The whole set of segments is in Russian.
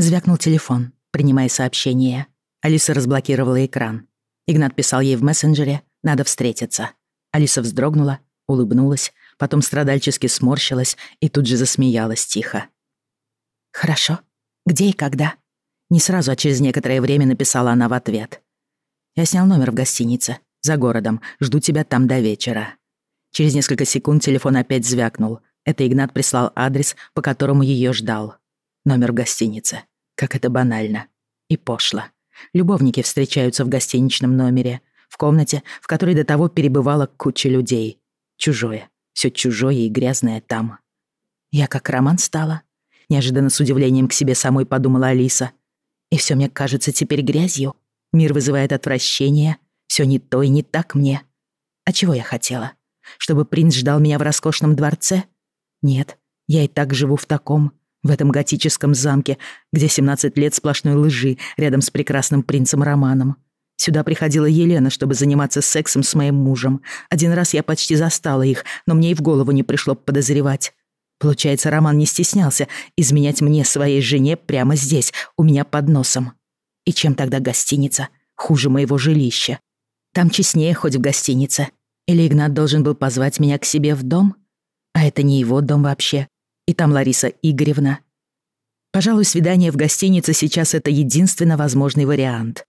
Звякнул телефон, принимая сообщение. Алиса разблокировала экран. Игнат писал ей в мессенджере «надо встретиться». Алиса вздрогнула, улыбнулась, потом страдальчески сморщилась и тут же засмеялась тихо. «Хорошо. Где и когда?» Не сразу, а через некоторое время написала она в ответ. «Я снял номер в гостинице. За городом. Жду тебя там до вечера». Через несколько секунд телефон опять звякнул. Это Игнат прислал адрес, по которому ее ждал. Номер в гостинице. Как это банально. И пошло. Любовники встречаются в гостиничном номере. В комнате, в которой до того перебывала куча людей. Чужое. Все чужое и грязное там. Я как роман стала. Неожиданно с удивлением к себе самой подумала Алиса. И все мне кажется теперь грязью. Мир вызывает отвращение. Все не то и не так мне. А чего я хотела? Чтобы принц ждал меня в роскошном дворце? Нет, я и так живу в таком, в этом готическом замке, где 17 лет сплошной лжи рядом с прекрасным принцем Романом. Сюда приходила Елена, чтобы заниматься сексом с моим мужем. Один раз я почти застала их, но мне и в голову не пришло подозревать. Получается, Роман не стеснялся изменять мне, своей жене, прямо здесь, у меня под носом. И чем тогда гостиница? Хуже моего жилища. Там честнее хоть в гостинице. Или Игнат должен был позвать меня к себе в дом? А это не его дом вообще. И там Лариса Игоревна. Пожалуй, свидание в гостинице сейчас это единственно возможный вариант.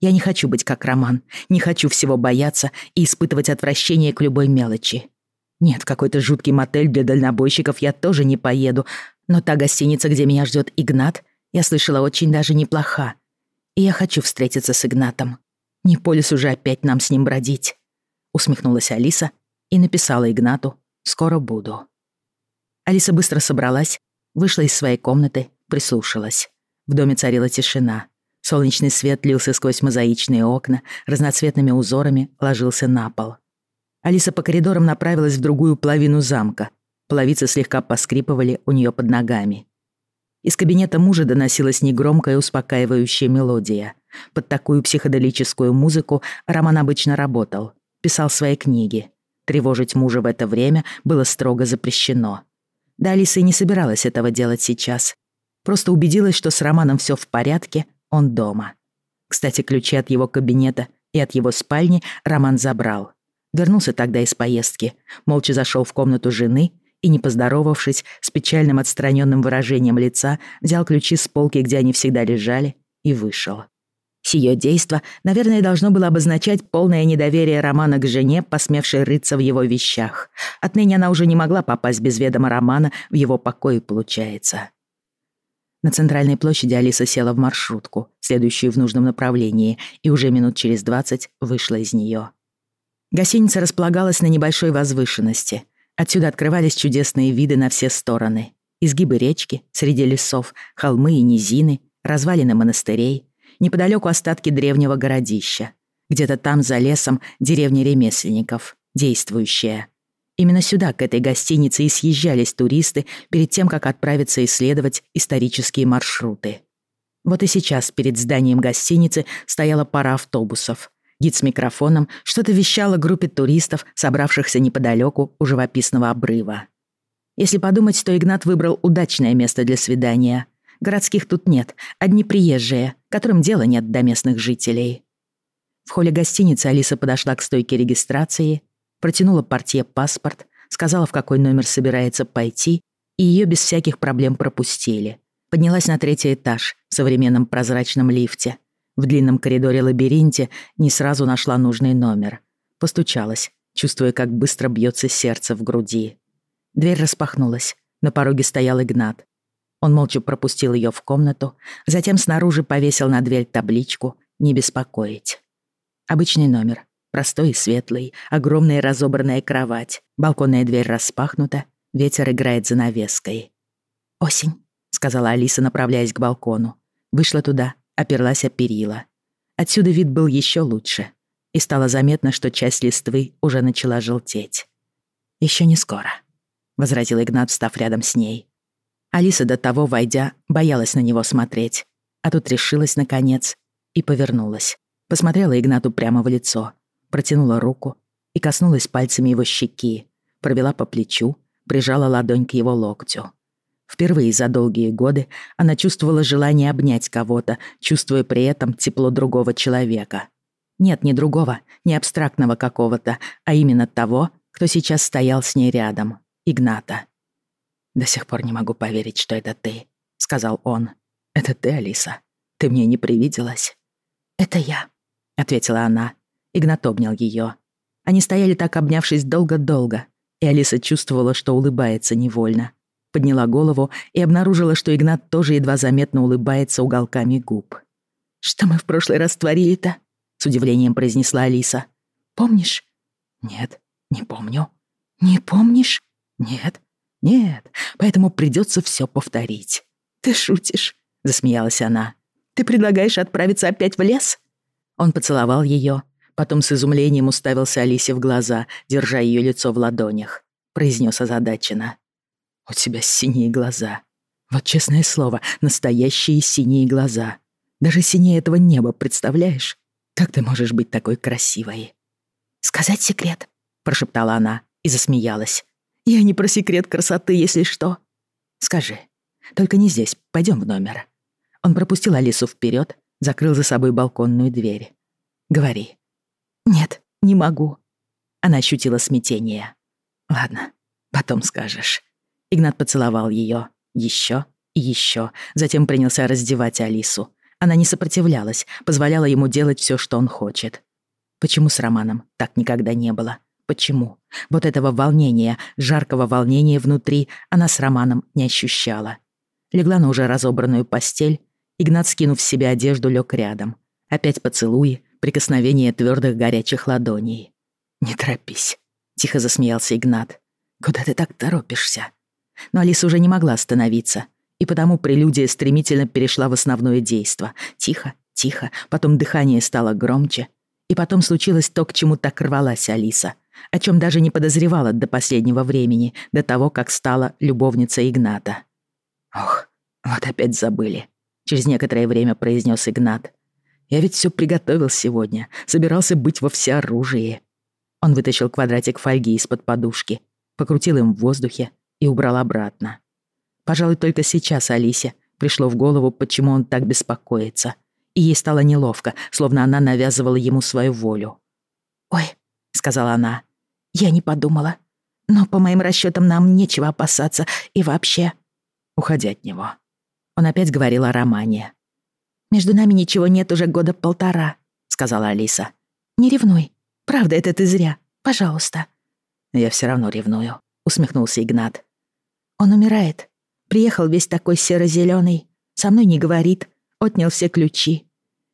Я не хочу быть как Роман, не хочу всего бояться и испытывать отвращение к любой мелочи. Нет, какой-то жуткий мотель для дальнобойщиков я тоже не поеду, но та гостиница, где меня ждет Игнат, я слышала, очень даже неплоха. И я хочу встретиться с Игнатом. Не по лесу же опять нам с ним бродить. Усмехнулась Алиса и написала Игнату «Скоро буду». Алиса быстро собралась, вышла из своей комнаты, прислушалась. В доме царила тишина. Солнечный свет лился сквозь мозаичные окна, разноцветными узорами ложился на пол. Алиса по коридорам направилась в другую половину замка. Половицы слегка поскрипывали у нее под ногами. Из кабинета мужа доносилась негромкая успокаивающая мелодия. Под такую психоделическую музыку Роман обычно работал, писал свои книги. Тревожить мужа в это время было строго запрещено. Да Алиса и не собиралась этого делать сейчас. Просто убедилась, что с Романом все в порядке, он дома. Кстати, ключи от его кабинета и от его спальни Роман забрал. Вернулся тогда из поездки, молча зашел в комнату жены и, не поздоровавшись, с печальным отстраненным выражением лица, взял ключи с полки, где они всегда лежали, и вышел. Сие действо, наверное, должно было обозначать полное недоверие Романа к жене, посмевшей рыться в его вещах. Отныне она уже не могла попасть без ведома Романа в его покое, получается. На центральной площади Алиса села в маршрутку, следующую в нужном направлении, и уже минут через двадцать вышла из нее. Гостиница располагалась на небольшой возвышенности. Отсюда открывались чудесные виды на все стороны. Изгибы речки, среди лесов, холмы и низины, развалины монастырей, неподалеку остатки древнего городища. Где-то там, за лесом, деревня ремесленников, действующая. Именно сюда, к этой гостинице, и съезжались туристы перед тем, как отправиться исследовать исторические маршруты. Вот и сейчас перед зданием гостиницы стояла пара автобусов. Гид с микрофоном что-то вещала группе туристов, собравшихся неподалеку у живописного обрыва. Если подумать, то Игнат выбрал удачное место для свидания. Городских тут нет, одни приезжие, которым дела нет до местных жителей. В холле гостиницы Алиса подошла к стойке регистрации, протянула портье паспорт, сказала, в какой номер собирается пойти, и ее без всяких проблем пропустили. Поднялась на третий этаж в современном прозрачном лифте. В длинном коридоре-лабиринте не сразу нашла нужный номер. Постучалась, чувствуя, как быстро бьется сердце в груди. Дверь распахнулась. На пороге стоял Игнат. Он молча пропустил ее в комнату, затем снаружи повесил на дверь табличку «Не беспокоить». Обычный номер, простой и светлый, огромная разобранная кровать, балконная дверь распахнута, ветер играет занавеской. «Осень», — сказала Алиса, направляясь к балкону. Вышла туда, оперлась о перила. Отсюда вид был еще лучше, и стало заметно, что часть листвы уже начала желтеть. Еще не скоро», — возразил Игнат, встав рядом с ней. Алиса до того, войдя, боялась на него смотреть. А тут решилась, наконец, и повернулась. Посмотрела Игнату прямо в лицо, протянула руку и коснулась пальцами его щеки, провела по плечу, прижала ладонь к его локтю. Впервые за долгие годы она чувствовала желание обнять кого-то, чувствуя при этом тепло другого человека. Нет, не другого, не абстрактного какого-то, а именно того, кто сейчас стоял с ней рядом. Игната. «До сих пор не могу поверить, что это ты», — сказал он. «Это ты, Алиса. Ты мне не привиделась». «Это я», — ответила она. Игнат обнял ее. Они стояли так, обнявшись долго-долго, и Алиса чувствовала, что улыбается невольно подняла голову и обнаружила, что Игнат тоже едва заметно улыбается уголками губ. «Что мы в прошлый раз творили-то?» — с удивлением произнесла Алиса. «Помнишь?» «Нет, не помню». «Не помнишь?» «Нет, нет, поэтому придется все повторить». «Ты шутишь?» — засмеялась она. «Ты предлагаешь отправиться опять в лес?» Он поцеловал ее, потом с изумлением уставился Алисе в глаза, держа ее лицо в ладонях. Произнес озадаченно. У тебя синие глаза. Вот честное слово, настоящие синие глаза. Даже синее этого неба, представляешь? Как ты можешь быть такой красивой?» «Сказать секрет?» — прошептала она и засмеялась. «Я не про секрет красоты, если что». «Скажи. Только не здесь, пойдем в номер». Он пропустил Алису вперед, закрыл за собой балконную дверь. «Говори». «Нет, не могу». Она ощутила смятение. «Ладно, потом скажешь». Игнат поцеловал ее. Еще и еще. Затем принялся раздевать Алису. Она не сопротивлялась, позволяла ему делать все, что он хочет. Почему с Романом так никогда не было? Почему? Вот этого волнения, жаркого волнения внутри она с Романом не ощущала. Легла на уже разобранную постель. Игнат, скинув с себя одежду, лег рядом. Опять поцелуи, прикосновение твердых горячих ладоней. «Не торопись», — тихо засмеялся Игнат. «Куда ты так торопишься?» Но Алиса уже не могла остановиться, и потому прелюдия стремительно перешла в основное действо. Тихо, тихо, потом дыхание стало громче, и потом случилось то, к чему так рвалась Алиса, о чем даже не подозревала до последнего времени, до того, как стала любовницей Игната. «Ох, вот опять забыли», — через некоторое время произнес Игнат. «Я ведь все приготовил сегодня, собирался быть во всеоружии». Он вытащил квадратик фольги из-под подушки, покрутил им в воздухе, и убрал обратно. Пожалуй, только сейчас Алисе пришло в голову, почему он так беспокоится. И ей стало неловко, словно она навязывала ему свою волю. «Ой», — сказала она, — «я не подумала. Но по моим расчетам нам нечего опасаться и вообще...» «Уходи от него». Он опять говорил о романе. «Между нами ничего нет уже года полтора», — сказала Алиса. «Не ревнуй. Правда, это ты зря. Пожалуйста». «Я все равно ревную», — усмехнулся Игнат. Он умирает. Приехал весь такой серо-зелёный. Со мной не говорит. Отнял все ключи.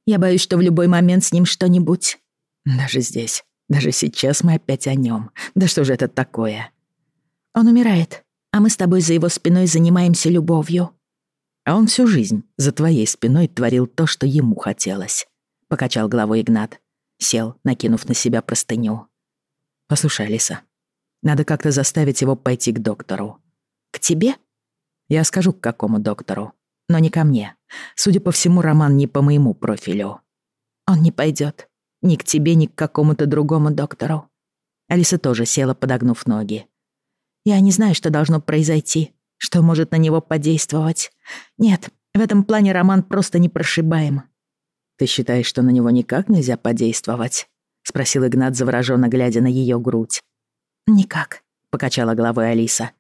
Я боюсь, что в любой момент с ним что-нибудь. Даже здесь, даже сейчас мы опять о нем. Да что же это такое? Он умирает, а мы с тобой за его спиной занимаемся любовью. А он всю жизнь за твоей спиной творил то, что ему хотелось. Покачал головой Игнат. Сел, накинув на себя простыню. Послушай, Алиса, надо как-то заставить его пойти к доктору. К тебе? Я скажу, к какому доктору. Но не ко мне. Судя по всему, Роман не по моему профилю. Он не пойдет. Ни к тебе, ни к какому-то другому доктору. Алиса тоже села, подогнув ноги. Я не знаю, что должно произойти, что может на него подействовать. Нет, в этом плане Роман просто непрошибаем. Ты считаешь, что на него никак нельзя подействовать? Спросил Игнат, завороженно глядя на ее грудь. Никак, покачала головой Алиса.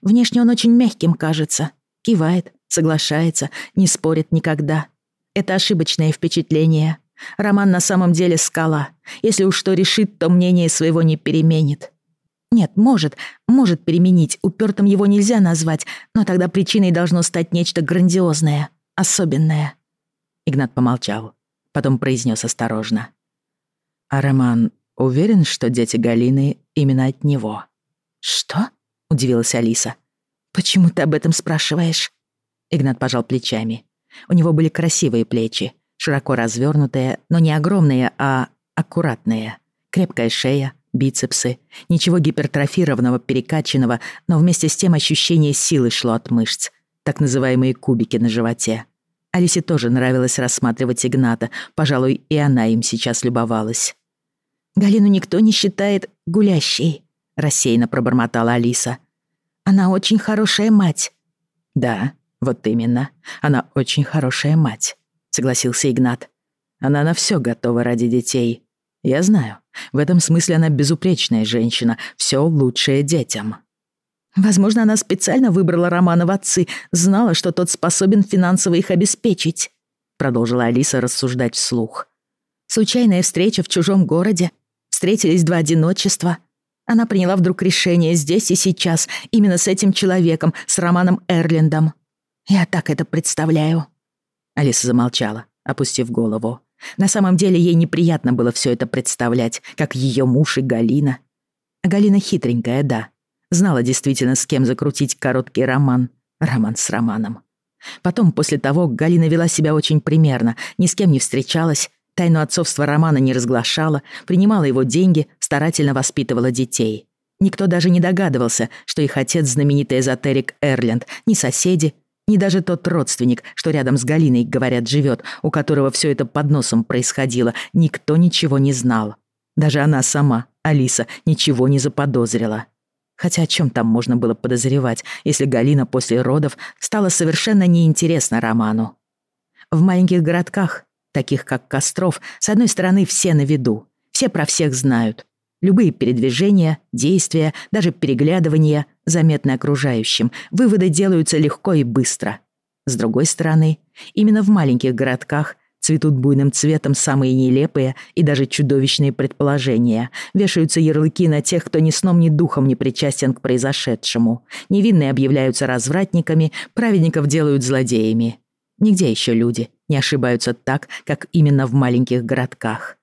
Внешне он очень мягким кажется. Кивает, соглашается, не спорит никогда. Это ошибочное впечатление. Роман на самом деле скала. Если уж что решит, то мнение своего не переменит. Нет, может, может переменить, упертым его нельзя назвать, но тогда причиной должно стать нечто грандиозное, особенное. Игнат помолчал, потом произнес осторожно. А Роман уверен, что дети Галины именно от него? Что? — удивилась Алиса. «Почему ты об этом спрашиваешь?» Игнат пожал плечами. У него были красивые плечи, широко развернутые, но не огромные, а аккуратные. Крепкая шея, бицепсы, ничего гипертрофированного, перекачанного, но вместе с тем ощущение силы шло от мышц, так называемые кубики на животе. Алисе тоже нравилось рассматривать Игната, пожалуй, и она им сейчас любовалась. «Галину никто не считает гулящей», рассеянно пробормотала Алиса. Она очень хорошая мать. «Да, вот именно. Она очень хорошая мать», — согласился Игнат. «Она на все готова ради детей. Я знаю, в этом смысле она безупречная женщина, все лучшее детям». Возможно, она специально выбрала Романа в отцы, знала, что тот способен финансово их обеспечить, продолжила Алиса рассуждать вслух. Случайная встреча в чужом городе, встретились два одиночества. Она приняла вдруг решение здесь и сейчас, именно с этим человеком, с Романом Эрлендом. Я так это представляю. Алиса замолчала, опустив голову. На самом деле ей неприятно было все это представлять, как ее муж и Галина. А Галина хитренькая, да, Знала действительно, с кем закрутить короткий роман. Роман с романом. Потом, после того, Галина вела себя очень примерно, ни с кем не встречалась, тайну отцовства Романа не разглашала, принимала его деньги, старательно воспитывала детей. Никто даже не догадывался, что их отец знаменитый эзотерик Эрленд, ни соседи, ни даже тот родственник, что рядом с Галиной, говорят, живет, у которого все это под носом происходило, никто ничего не знал. Даже она сама, Алиса, ничего не заподозрила. Хотя о чем там можно было подозревать, если Галина после родов стала совершенно неинтересна Роману? В маленьких городках, таких как Костров, с одной стороны все на виду, все про всех знают. Любые передвижения, действия, даже переглядывания заметны окружающим, выводы делаются легко и быстро. С другой стороны, именно в маленьких городках Цветут буйным цветом самые нелепые и даже чудовищные предположения. Вешаются ярлыки на тех, кто ни сном, ни духом не причастен к произошедшему. Невинные объявляются развратниками, праведников делают злодеями. Нигде еще люди не ошибаются так, как именно в маленьких городках.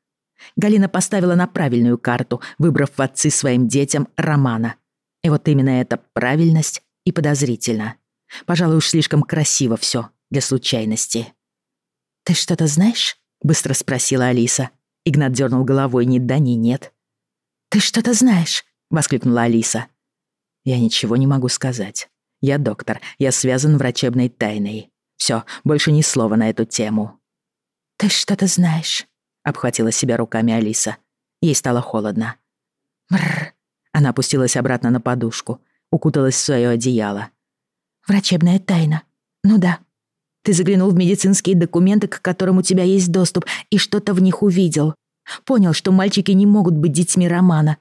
Галина поставила на правильную карту, выбрав в отцы своим детям Романа. И вот именно эта правильность и подозрительно. Пожалуй, уж слишком красиво все для случайности. «Ты что-то знаешь?» — быстро спросила Алиса. Игнат дернул головой ни да, ни нет. «Ты что-то знаешь?» — воскликнула Алиса. «Я ничего не могу сказать. Я доктор, я связан врачебной тайной. Все, больше ни слова на эту тему». «Ты что-то знаешь?» — обхватила себя руками Алиса. Ей стало холодно. Бррр. Она опустилась обратно на подушку, укуталась в свое одеяло. «Врачебная тайна. Ну да, ты заглянул в медицинские документы, к которым у тебя есть доступ, и что-то в них увидел. Понял, что мальчики не могут быть детьми Романа.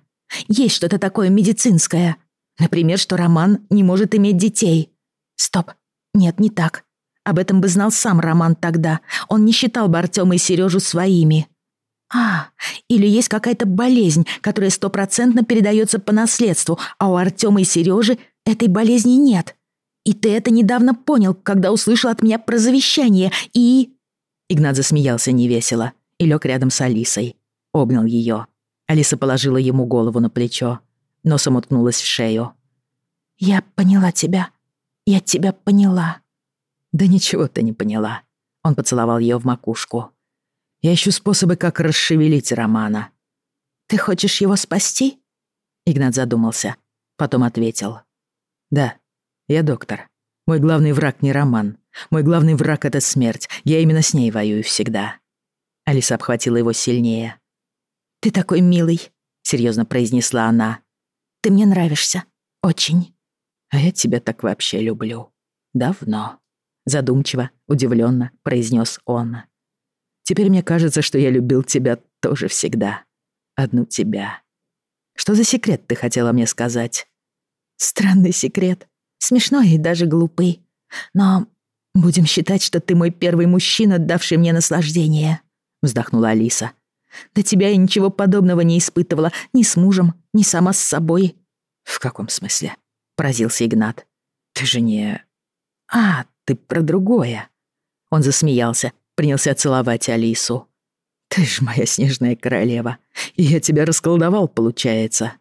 Есть что-то такое медицинское. Например, что Роман не может иметь детей. Стоп. Нет, не так. Об этом бы знал сам Роман тогда. Он не считал бы Артема и Сережу своими. А, или есть какая-то болезнь, которая стопроцентно передается по наследству, а у Артема и Сережи этой болезни нет. И ты это недавно понял, когда услышал от меня про завещание, и...» Игнат засмеялся невесело и лег рядом с Алисой. Обнял ее. Алиса положила ему голову на плечо. Носом уткнулась в шею. «Я поняла тебя. Я тебя поняла». «Да ничего ты не поняла». Он поцеловал ее в макушку. «Я ищу способы, как расшевелить Романа». «Ты хочешь его спасти?» Игнат задумался. Потом ответил. «Да, я доктор. Мой главный враг не Роман. Мой главный враг — это смерть. Я именно с ней воюю всегда». Алиса обхватила его сильнее. «Ты такой милый», — серьезно произнесла она. «Ты мне нравишься. Очень». «А я тебя так вообще люблю. Давно». Задумчиво, удивленно произнес он. «Теперь мне кажется, что я любил тебя тоже всегда. Одну тебя. Что за секрет ты хотела мне сказать?» «Странный секрет», Смешной и даже глупый. Но будем считать, что ты мой первый мужчина, давший мне наслаждение», — вздохнула Алиса. «До тебя я ничего подобного не испытывала ни с мужем, ни сама с собой». «В каком смысле?» — поразился Игнат. «Ты же не...» «А, ты про другое». Он засмеялся, принялся целовать Алису. «Ты ж моя снежная королева. И я тебя расколдовал, получается».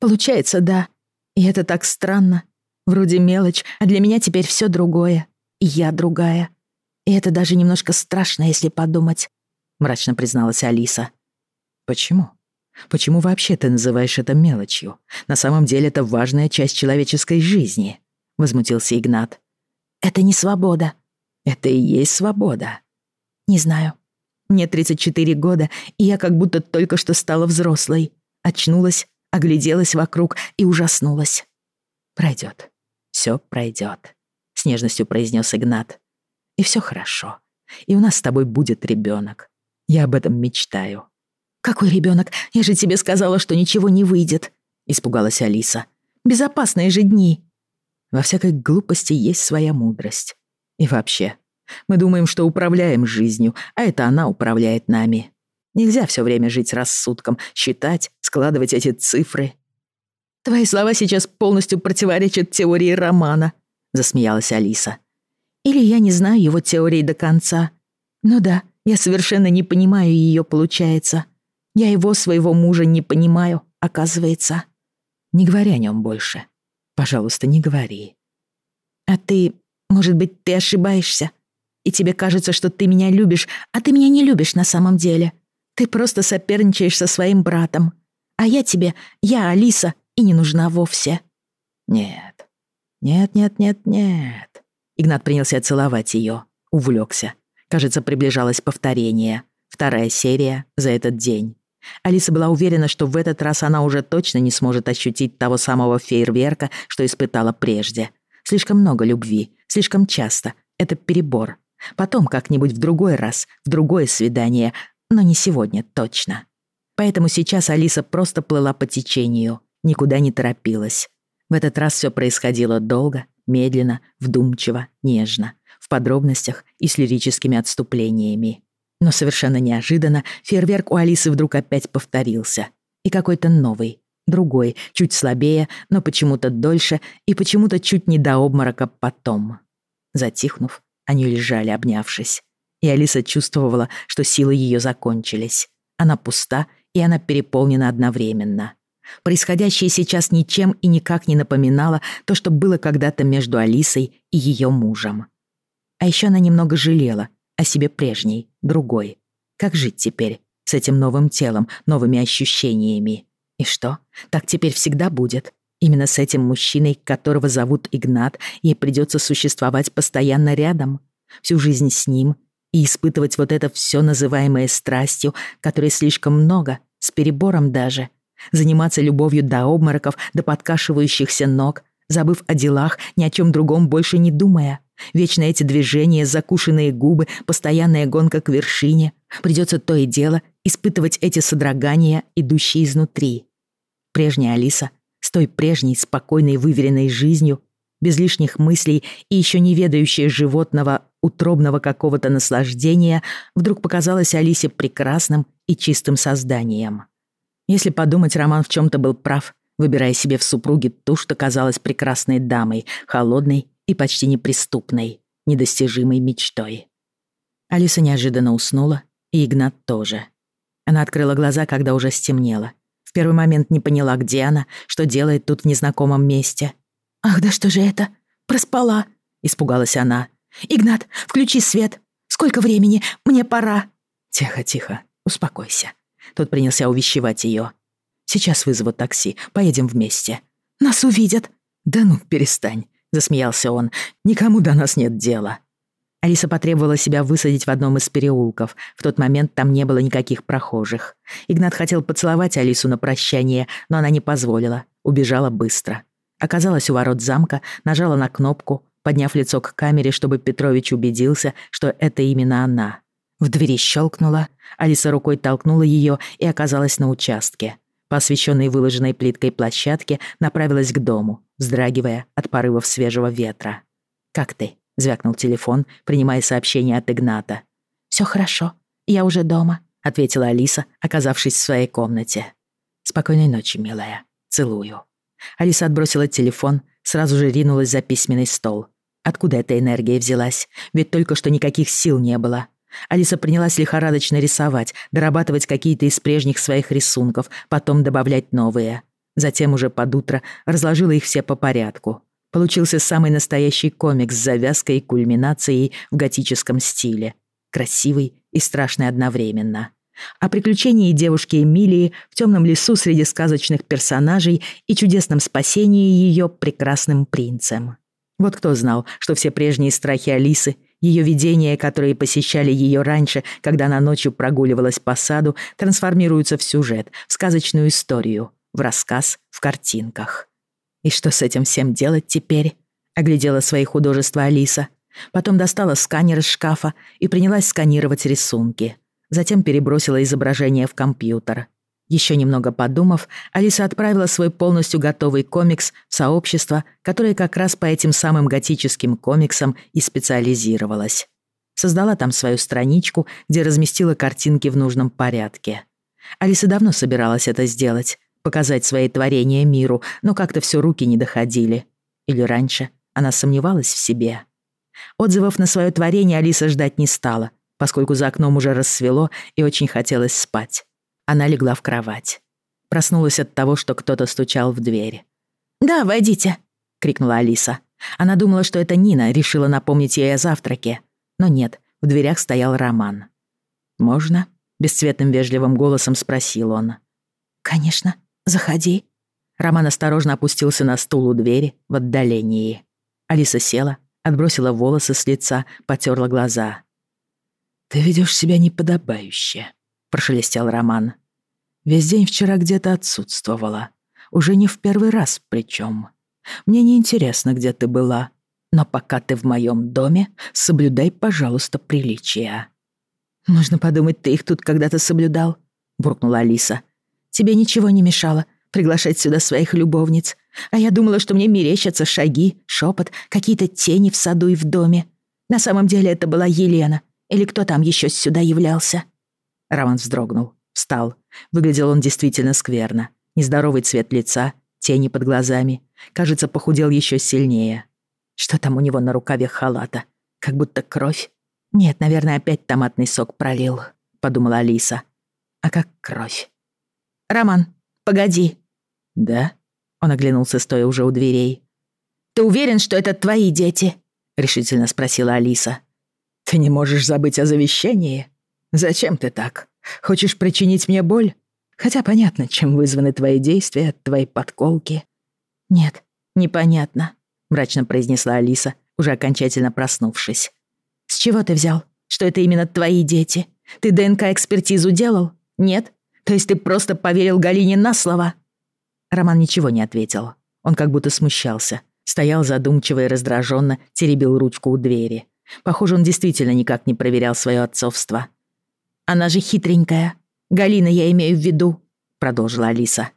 «Получается, да. И это так странно. Вроде мелочь, а для меня теперь все другое. И я другая. И это даже немножко страшно, если подумать», — мрачно призналась Алиса. «Почему? Почему вообще ты называешь это мелочью? На самом деле это важная часть человеческой жизни», — возмутился Игнат. «Это не свобода». «Это и есть свобода». «Не знаю. Мне 34 года, и я как будто только что стала взрослой. Очнулась, огляделась вокруг и ужаснулась. Пройдет все пройдет. С нежностью произнес Игнат. И все хорошо. И у нас с тобой будет ребенок. Я об этом мечтаю. Какой ребенок? Я же тебе сказала, что ничего не выйдет, испугалась Алиса. Безопасные же дни. Во всякой глупости есть своя мудрость. И вообще, мы думаем, что управляем жизнью, а это она управляет нами. Нельзя все время жить рассудком, считать, складывать эти цифры. Твои слова сейчас полностью противоречат теории романа, засмеялась Алиса. Или я не знаю его теории до конца. Ну да, я совершенно не понимаю ее, получается. Я его, своего мужа, не понимаю, оказывается. Не говори о нем больше. Пожалуйста, не говори. А ты, может быть, ты ошибаешься? И тебе кажется, что ты меня любишь, а ты меня не любишь на самом деле. Ты просто соперничаешь со своим братом. А я тебе, я Алиса, и не нужна вовсе. Нет. Нет, нет, нет, нет. Игнат принялся целовать ее, увлекся. Кажется, приближалось повторение. Вторая серия за этот день. Алиса была уверена, что в этот раз она уже точно не сможет ощутить того самого фейерверка, что испытала прежде. Слишком много любви, слишком часто. Это перебор. Потом как-нибудь в другой раз, в другое свидание, но не сегодня точно. Поэтому сейчас Алиса просто плыла по течению, никуда не торопилась. В этот раз все происходило долго, медленно, вдумчиво, нежно, в подробностях и с лирическими отступлениями. Но совершенно неожиданно фейерверк у Алисы вдруг опять повторился. И какой-то новый, другой, чуть слабее, но почему-то дольше и почему-то чуть не до обморока потом. Затихнув, они лежали, обнявшись. И Алиса чувствовала, что силы ее закончились. Она пуста, и она переполнена одновременно. Происходящее сейчас ничем и никак не напоминало то, что было когда-то между Алисой и ее мужем. А еще она немного жалела о себе прежней, другой. Как жить теперь с этим новым телом, новыми ощущениями? И что, так теперь всегда будет? Именно с этим мужчиной, которого зовут Игнат, ей придется существовать постоянно рядом, всю жизнь с ним и испытывать вот это все называемое страстью, которой слишком много, с перебором даже. Заниматься любовью до обмороков, до подкашивающихся ног, забыв о делах, ни о чем другом больше не думая. Вечно эти движения, закушенные губы, постоянная гонка к вершине. Придется то и дело испытывать эти содрогания, идущие изнутри. Прежняя Алиса, с той прежней спокойной выверенной жизнью, без лишних мыслей и еще не ведающая животного, утробного какого-то наслаждения, вдруг показалась Алисе прекрасным и чистым созданием. Если подумать, Роман в чем-то был прав, выбирая себе в супруге ту, что казалась прекрасной дамой, холодной и почти неприступной, недостижимой мечтой. Алиса неожиданно уснула, и Игнат тоже. Она открыла глаза, когда уже стемнело. Первый момент не поняла, где она, что делает тут в незнакомом месте. «Ах, да что же это? Проспала!» — испугалась она. «Игнат, включи свет! Сколько времени? Мне пора!» «Тихо, тихо, успокойся». Тот принялся увещевать ее. «Сейчас вызову такси, поедем вместе». «Нас увидят». «Да ну, перестань засмеялся он. «Никому до нас нет дела». Алиса потребовала себя высадить в одном из переулков. В тот момент там не было никаких прохожих. Игнат хотел поцеловать Алису на прощание, но она не позволила. Убежала быстро. Оказалась у ворот замка, нажала на кнопку, подняв лицо к камере, чтобы Петрович убедился, что это именно она. В двери щелкнула, Алиса рукой толкнула ее и оказалась на участке. По освещенной выложенной плиткой площадке направилась к дому вздрагивая от порывов свежего ветра. «Как ты?» — звякнул телефон, принимая сообщение от Игната. «Всё хорошо, я уже дома», — ответила Алиса, оказавшись в своей комнате. «Спокойной ночи, милая. Целую». Алиса отбросила телефон, сразу же ринулась за письменный стол. Откуда эта энергия взялась? Ведь только что никаких сил не было. Алиса принялась лихорадочно рисовать, дорабатывать какие-то из прежних своих рисунков, потом добавлять новые. Затем уже под утро разложила их все по порядку. Получился самый настоящий комикс с завязкой и кульминацией в готическом стиле. Красивый и страшный одновременно. О приключении девушки Эмилии в темном лесу среди сказочных персонажей и чудесном спасении ее прекрасным принцем. Вот кто знал, что все прежние страхи Алисы, ее видения, которые посещали ее раньше, когда она ночью прогуливалась по саду, трансформируются в сюжет, в сказочную историю, в рассказ, в картинках. И что с этим всем делать теперь? Оглядела свои художества Алиса. Потом достала сканер из шкафа и принялась сканировать рисунки. Затем перебросила изображение в компьютер. Еще немного подумав, Алиса отправила свой полностью готовый комикс в сообщество, которое как раз по этим самым готическим комиксам и специализировалось. Создала там свою страничку, где разместила картинки в нужном порядке. Алиса давно собиралась это сделать, показать свои творения миру, но как-то все руки не доходили. Или раньше она сомневалась в себе. Отзывов на свое творение Алиса ждать не стала, поскольку за окном уже рассвело и очень хотелось спать. Она легла в кровать. Проснулась от того, что кто-то стучал в дверь. «Да, войдите», — крикнула Алиса. Она думала, что это Нина решила напомнить ей о завтраке. Но нет, в дверях стоял Роман. «Можно?» — бесцветным вежливым голосом спросил он. «Конечно, заходи». Роман осторожно опустился на стул у двери в отдалении. Алиса села, отбросила волосы с лица, потерла глаза. «Ты ведешь себя неподобающе», прошелестел Роман. «Весь день вчера где-то отсутствовала. Уже не в первый раз причем. Мне не интересно, где ты была, но пока ты в моем доме, соблюдай, пожалуйста, приличия». «Можно подумать, ты их тут когда-то соблюдал», — буркнула Алиса. «Тебе ничего не мешало приглашать сюда своих любовниц, а я думала, что мне мерещатся шаги, шепот, какие-то тени в саду и в доме. На самом деле это была Елена, или кто там еще сюда являлся?» Роман вздрогнул, встал. Выглядел он действительно скверно. Нездоровый цвет лица, тени под глазами. Кажется, похудел еще сильнее. Что там у него на рукаве халата? Как будто кровь? Нет, наверное, опять томатный сок пролил, подумала Алиса. А как кровь? «Роман, погоди». «Да?» Он оглянулся, стоя уже у дверей. «Ты уверен, что это твои дети?» Решительно спросила Алиса. «Ты не можешь забыть о завещании?» Зачем ты так? Хочешь причинить мне боль? Хотя понятно, чем вызваны твои действия, твои подколки. Нет, непонятно, мрачно произнесла Алиса, уже окончательно проснувшись. С чего ты взял, что это именно твои дети? Ты ДНК-экспертизу делал? Нет? То есть ты просто поверил Галине на слово? Роман ничего не ответил. Он как будто смущался. Стоял задумчиво и раздраженно, теребил ручку у двери. Похоже, он действительно никак не проверял свое отцовство. Она же хитренькая. Галина я имею в виду», — продолжила Алиса.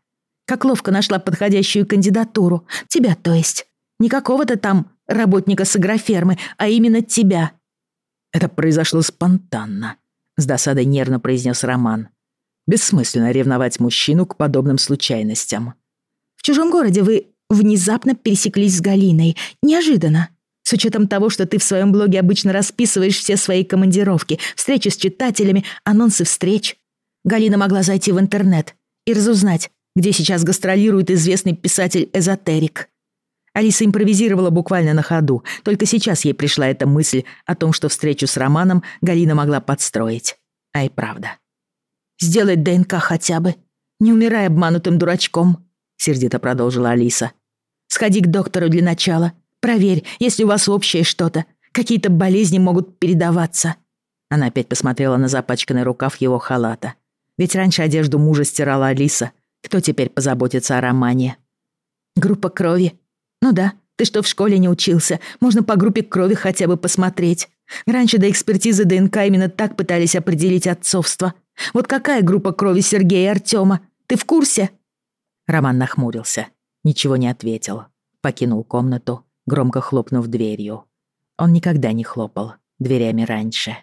«Как ловко нашла подходящую кандидатуру. Тебя, то есть. Не какого-то там работника с агрофермы, а именно тебя». «Это произошло спонтанно», — с досадой нервно произнес Роман. «Бессмысленно ревновать мужчину к подобным случайностям». «В чужом городе вы внезапно пересеклись с Галиной. Неожиданно. С учетом того, что ты в своем блоге обычно расписываешь все свои командировки, встречи с читателями, анонсы встреч. Галина могла зайти в интернет и разузнать, где сейчас гастролирует известный писатель-эзотерик. Алиса импровизировала буквально на ходу, только сейчас ей пришла эта мысль о том, что встречу с Романом Галина могла подстроить. А и правда. «Сделать ДНК хотя бы. Не умирай обманутым дурачком», — сердито продолжила Алиса. «Сходи к доктору для начала. Проверь, если у вас общее что-то. Какие-то болезни могут передаваться». Она опять посмотрела на запачканный рукав его халата. Ведь раньше одежду мужа стирала Алиса. Кто теперь позаботится о романе? «Группа крови. Ну да, ты что, в школе не учился? Можно по группе крови хотя бы посмотреть. Раньше до экспертизы ДНК именно так пытались определить отцовство. Вот какая группа крови Сергея и Артёма? Ты в курсе?» Роман нахмурился. Ничего не ответил. Покинул комнату громко хлопнув дверью. Он никогда не хлопал дверями раньше.